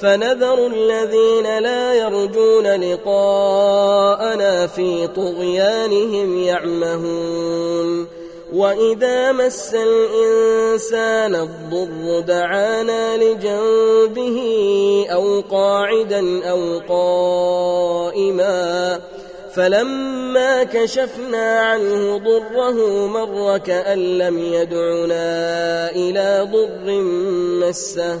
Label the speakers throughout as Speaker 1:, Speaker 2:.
Speaker 1: فنذر الذين لا يرجون لقاءنا في طغيانهم يعمهون. وإذا مس الإنسان الضر دعانا لجنبه أو قاعدا أو قائما فلما كشفنا عنه ضره مر كأن لم يدعنا إلى ضر مسه.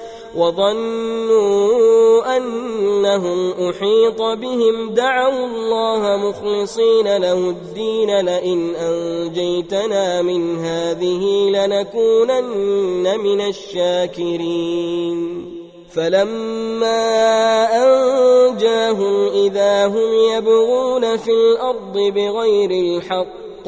Speaker 1: وظنوا أنهم أحيط بهم. دعوا الله مخلصين له الدين. لئن أنجيتنا من هذه لنكونن من الشاكرين. فلما أنجاهم إذا هم يبغون في الأرض بغير الحق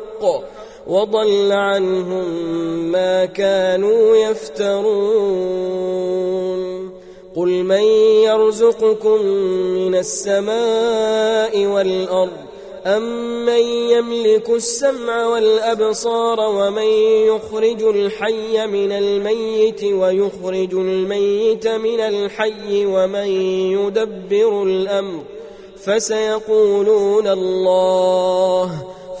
Speaker 1: وضل عنهم ما كانوا يفترون. قل من يرزقكم من السماء والأرض أمن يملك السمع والأبصار ومن يخرج الحي من الميت ويخرج الميت من الحي ومن يدبر الأمر فسيقولون الله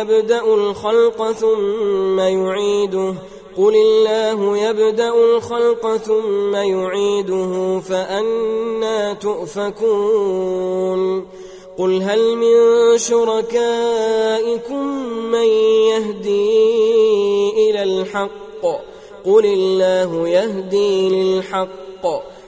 Speaker 1: يبدأ الخلق ثم يعيده. قل الله يبدأ الخلق ثم يعيده فانى تؤفكون. قل هل من شركائكم من يهدي إلى الحق؟ قل الله يهدي للحق.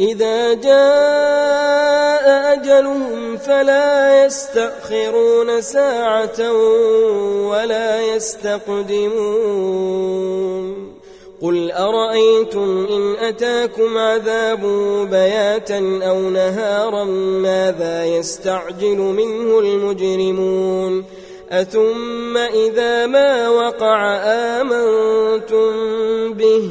Speaker 1: إذا جاء أجلهم فلا يستأخرون ساعة ولا يستقدمون. قل أرأيتم إن أتاكم عذاب بياتا أو نهارا ماذا يستعجل منه المجرمون؟ أثم إذا ما وقع آمنتم به؟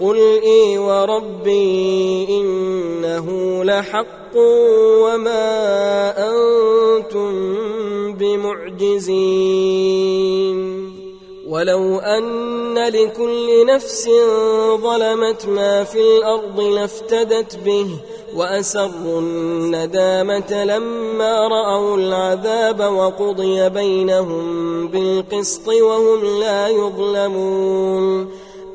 Speaker 1: قل إي وربي إنه لحق وما أنتم بمعجزين. ولو أن لكل نفس ظلمت ما في الأرض لافتدت به وأسروا الندامة لما رأوا العذاب وقضي بينهم بالقسط وهم لا يظلمون.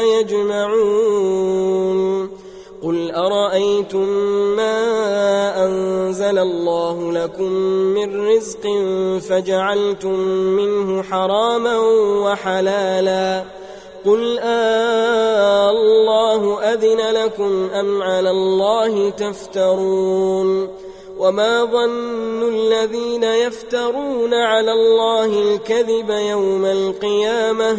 Speaker 1: يجمعون. قل أرأيتم ما أنزل الله لكم من رزق فجعلتم منه حراما وحلالا. قل آه الله أذن لكم أم على الله تفترون؟ وما ظن الذين يفترون على الله الكذب يوم القيامة؟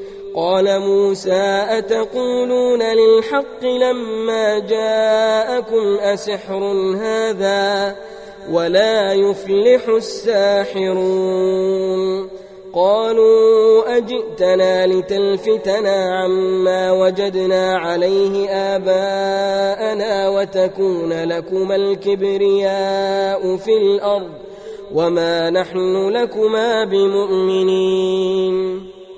Speaker 1: قال موسى أتقولون للحق لما جاءكم أسحر هذا ولا يفلح الساحرون قالوا أجئتنا لتلفتنا عما وجدنا عليه آباءنا وتكون لكما الكبرياء في الأرض وما نحن لكما بمؤمنين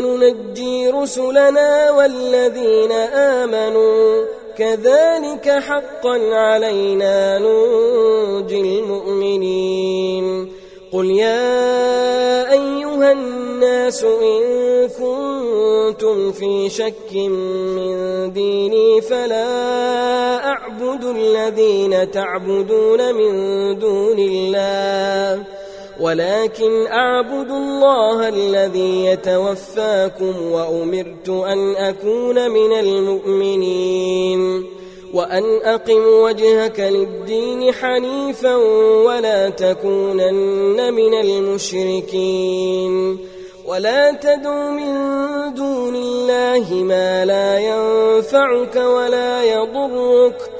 Speaker 1: ننجي رسلنا والذين آمنوا. كذلك حقا علينا ننجي المؤمنين. قل يا أيها الناس إن كنتم في شك من ديني فلا أعبد الذين تعبدون من دون الله. ولكن أعبد الله الذي يتوفاكم وأمرت أن أكون من المؤمنين وأن أقم وجهك للدين حنيفا ولا تكونن من المشركين ولا تدع من دون الله ما لا ينفعك ولا يضرك